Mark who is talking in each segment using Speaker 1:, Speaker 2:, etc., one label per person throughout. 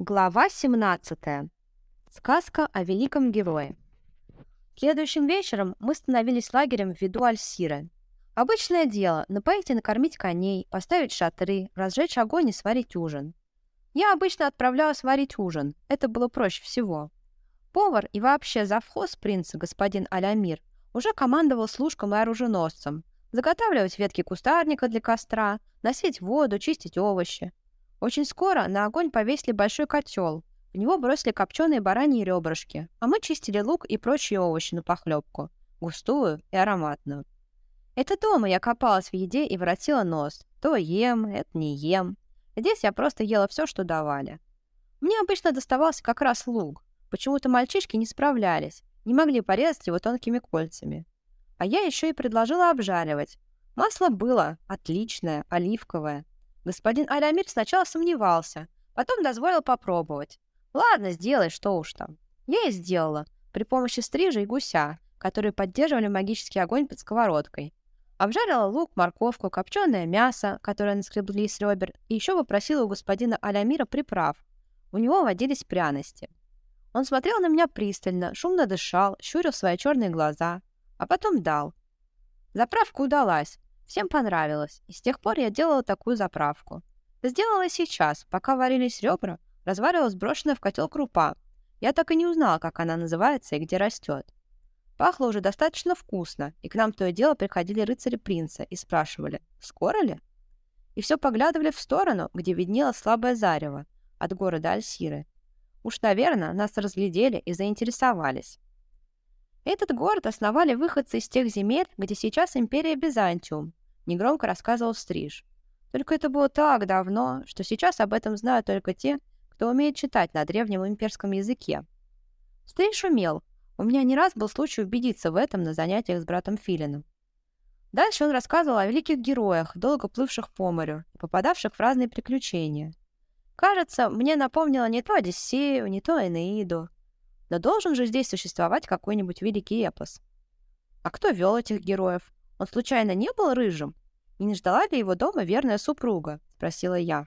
Speaker 1: Глава 17. Сказка о великом герое. Следующим вечером мы становились лагерем в виду Альсиры. Обычное дело – напоить и накормить коней, поставить шатры, разжечь огонь и сварить ужин. Я обычно отправлялась варить ужин, это было проще всего. Повар и вообще завхоз принца, господин Алямир, уже командовал служкам и оруженосцем, заготавливать ветки кустарника для костра, носить воду, чистить овощи. Очень скоро на огонь повесили большой котел. В него бросили копченые бараньи ребрышки, а мы чистили лук и прочие овощи на похлебку, густую и ароматную. Это дома я копалась в еде и воротила нос. То ем, это не ем. Здесь я просто ела все, что давали. Мне обычно доставался как раз лук. Почему-то мальчишки не справлялись, не могли порезать его тонкими кольцами. А я еще и предложила обжаривать. Масло было отличное, оливковое. Господин Алямир сначала сомневался, потом дозволил попробовать. Ладно, сделай, что уж там. Я и сделала, при помощи стрижа и гуся, которые поддерживали магический огонь под сковородкой. Обжарила лук, морковку, копченое мясо, которое наскребли с ребер, и еще попросила у господина Алямира приправ. У него водились пряности. Он смотрел на меня пристально, шумно дышал, щурил свои черные глаза, а потом дал. Заправка удалась, Всем понравилось, и с тех пор я делала такую заправку. Сделала сейчас, пока варились ребра, разваривалась брошенная в котел крупа. Я так и не узнала, как она называется и где растет. Пахло уже достаточно вкусно, и к нам то и дело приходили рыцари принца и спрашивали, скоро ли? И все поглядывали в сторону, где виднело слабое зарево от города Альсиры. Уж, наверное, нас разглядели и заинтересовались. Этот город основали выходцы из тех земель, где сейчас империя Византиум, негромко рассказывал Стриж. Только это было так давно, что сейчас об этом знают только те, кто умеет читать на древнем имперском языке. Стриж умел. У меня не раз был случай убедиться в этом на занятиях с братом Филином. Дальше он рассказывал о великих героях, долго плывших по морю попадавших в разные приключения. Кажется, мне напомнило не то Одиссею, не то Энеиду. Но должен же здесь существовать какой-нибудь великий эпос. А кто вел этих героев? Он случайно не был рыжим? И не ждала ли его дома верная супруга? Спросила я.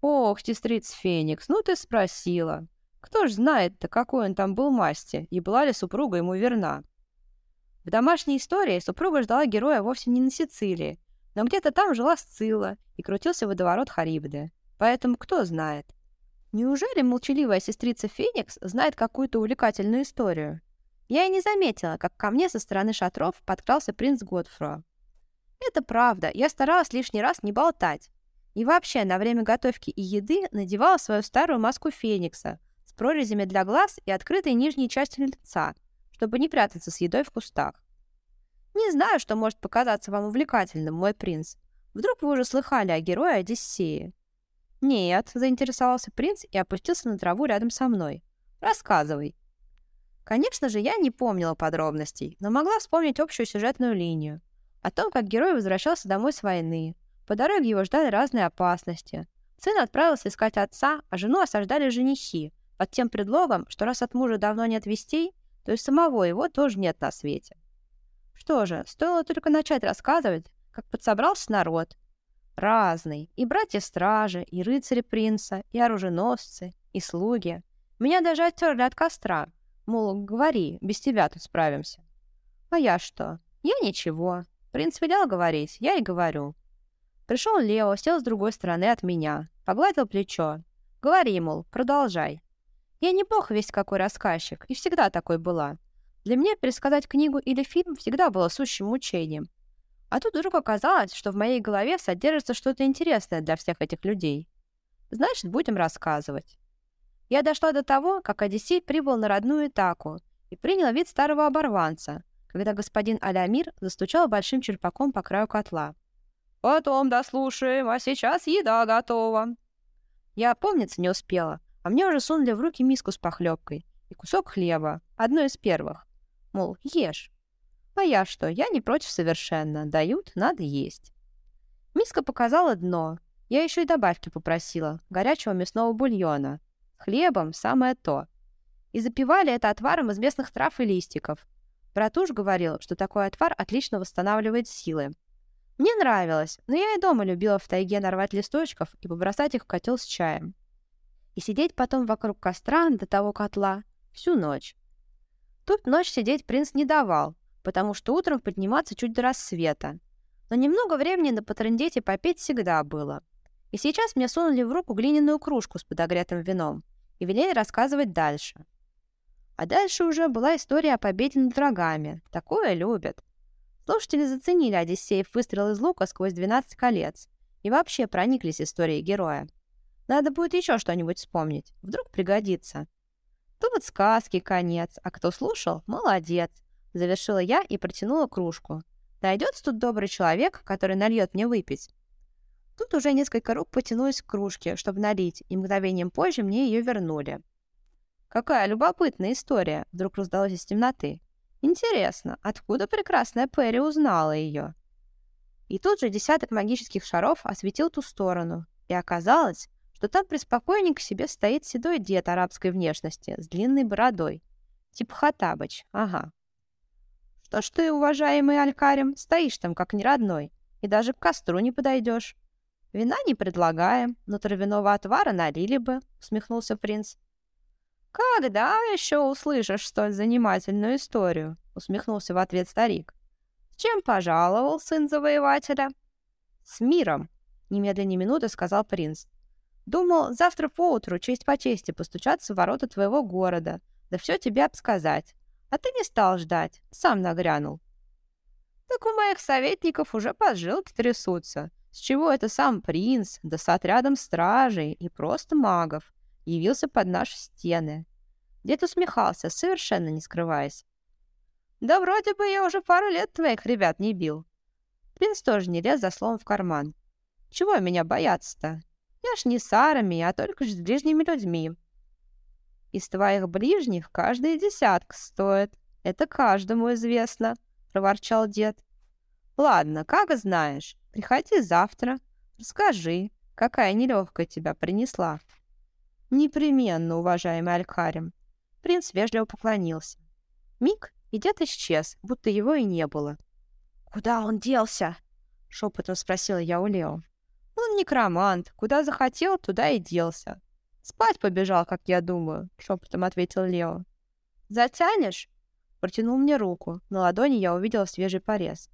Speaker 1: Ох, сестрица Феникс, ну ты спросила. Кто ж знает-то, какой он там был масти, и была ли супруга ему верна? В домашней истории супруга ждала героя вовсе не на Сицилии, но где-то там жила Сцилла и крутился водоворот Харибды. Поэтому кто знает. Неужели молчаливая сестрица Феникс знает какую-то увлекательную историю? Я и не заметила, как ко мне со стороны шатров подкрался принц Годфро. Это правда, я старалась лишний раз не болтать. И вообще, на время готовки и еды надевала свою старую маску Феникса с прорезями для глаз и открытой нижней частью лица, чтобы не прятаться с едой в кустах. Не знаю, что может показаться вам увлекательным, мой принц. Вдруг вы уже слыхали о герое Одиссеи? Нет, заинтересовался принц и опустился на траву рядом со мной. Рассказывай. Конечно же, я не помнила подробностей, но могла вспомнить общую сюжетную линию. О том, как герой возвращался домой с войны. По дороге его ждали разные опасности. Сын отправился искать отца, а жену осаждали женихи, под тем предлогом, что раз от мужа давно нет вестей, то и самого его тоже нет на свете. Что же, стоило только начать рассказывать, как подсобрался народ. Разный. И братья-стражи, и рыцари принца, и оруженосцы, и слуги. Меня даже оттерли от костра, Мол, говори, без тебя тут справимся. А я что? Я ничего. Принц велел говорить, я и говорю. Пришел Лео, сел с другой стороны от меня, погладил плечо. Говори, мол, продолжай. Я не бог весь какой рассказчик, и всегда такой была. Для меня пересказать книгу или фильм всегда было сущим мучением. А тут вдруг оказалось, что в моей голове содержится что-то интересное для всех этих людей. Значит, будем рассказывать. Я дошла до того, как Одиссей прибыл на родную Итаку и принял вид старого оборванца, когда господин Алямир застучал большим черпаком по краю котла. «Потом дослушаем, а сейчас еда готова». Я опомниться не успела, а мне уже сунули в руки миску с похлебкой и кусок хлеба, одно из первых. Мол, ешь. А я что, я не против совершенно. Дают, надо есть. Миска показала дно. Я еще и добавки попросила, горячего мясного бульона, Хлебом самое то. И запивали это отваром из местных трав и листиков. Братуш говорил, что такой отвар отлично восстанавливает силы. Мне нравилось, но я и дома любила в тайге нарвать листочков и побросать их в котел с чаем. и сидеть потом вокруг костра до того котла всю ночь. Тут ночь сидеть принц не давал, потому что утром подниматься чуть до рассвета. Но немного времени на потрындеть и попеть всегда было. И сейчас мне сунули в руку глиняную кружку с подогретым вином и велели рассказывать дальше. А дальше уже была история о победе над врагами. Такое любят. Слушатели заценили Одиссеев выстрел из лука сквозь 12 колец и вообще прониклись историей героя. Надо будет еще что-нибудь вспомнить. Вдруг пригодится. Тут вот сказки конец, а кто слушал, молодец. Завершила я и протянула кружку. Найдется тут добрый человек, который нальет мне выпить. Тут уже несколько рук потянулись к кружке, чтобы налить, и мгновением позже мне ее вернули. «Какая любопытная история!» — вдруг раздалось из темноты. «Интересно, откуда прекрасная Перри узнала ее?» И тут же десяток магических шаров осветил ту сторону, и оказалось, что там преспокойненько себе стоит седой дед арабской внешности с длинной бородой. Типа Хатабыч, ага. Что ж ты, уважаемый Алькарим, стоишь там как неродной, и даже к костру не подойдешь. Вина не предлагаем, но травяного отвара налили бы, усмехнулся принц. «Когда еще услышишь столь занимательную историю?» — усмехнулся в ответ старик. «С чем пожаловал сын завоевателя?» «С миром», — немедленно минуты сказал принц. «Думал, завтра поутру честь по чести постучаться в ворота твоего города, да все тебе обсказать. А ты не стал ждать, сам нагрянул». «Так у моих советников уже поджилки трясутся. С чего это сам принц, да с отрядом стражей и просто магов, явился под наши стены. Дед усмехался, совершенно не скрываясь. «Да вроде бы я уже пару лет твоих ребят не бил». Принц тоже не лез за словом в карман. «Чего меня бояться-то? Я ж не с армией, а только с ближними людьми». «Из твоих ближних каждая десятка стоит. Это каждому известно», — проворчал дед. «Ладно, как знаешь. Приходи завтра. Расскажи, какая нелегкая тебя принесла». «Непременно, уважаемый Алькарим». Принц вежливо поклонился. Миг, и дед исчез, будто его и не было. «Куда он делся?» — шепотом спросила я у Лео. «Он некромант. Куда захотел, туда и делся. Спать побежал, как я думаю», — шепотом ответил Лео. «Затянешь?» — протянул мне руку. На ладони я увидела свежий порез.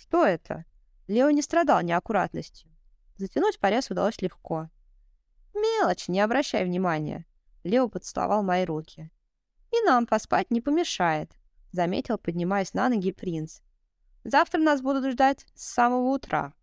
Speaker 1: «Что это?» Лео не страдал неаккуратностью. Затянуть порез удалось легко. «Мелочь, не обращай внимания». Лео поцеловал мои руки. «И нам поспать не помешает», — заметил, поднимаясь на ноги принц. «Завтра нас будут ждать с самого утра».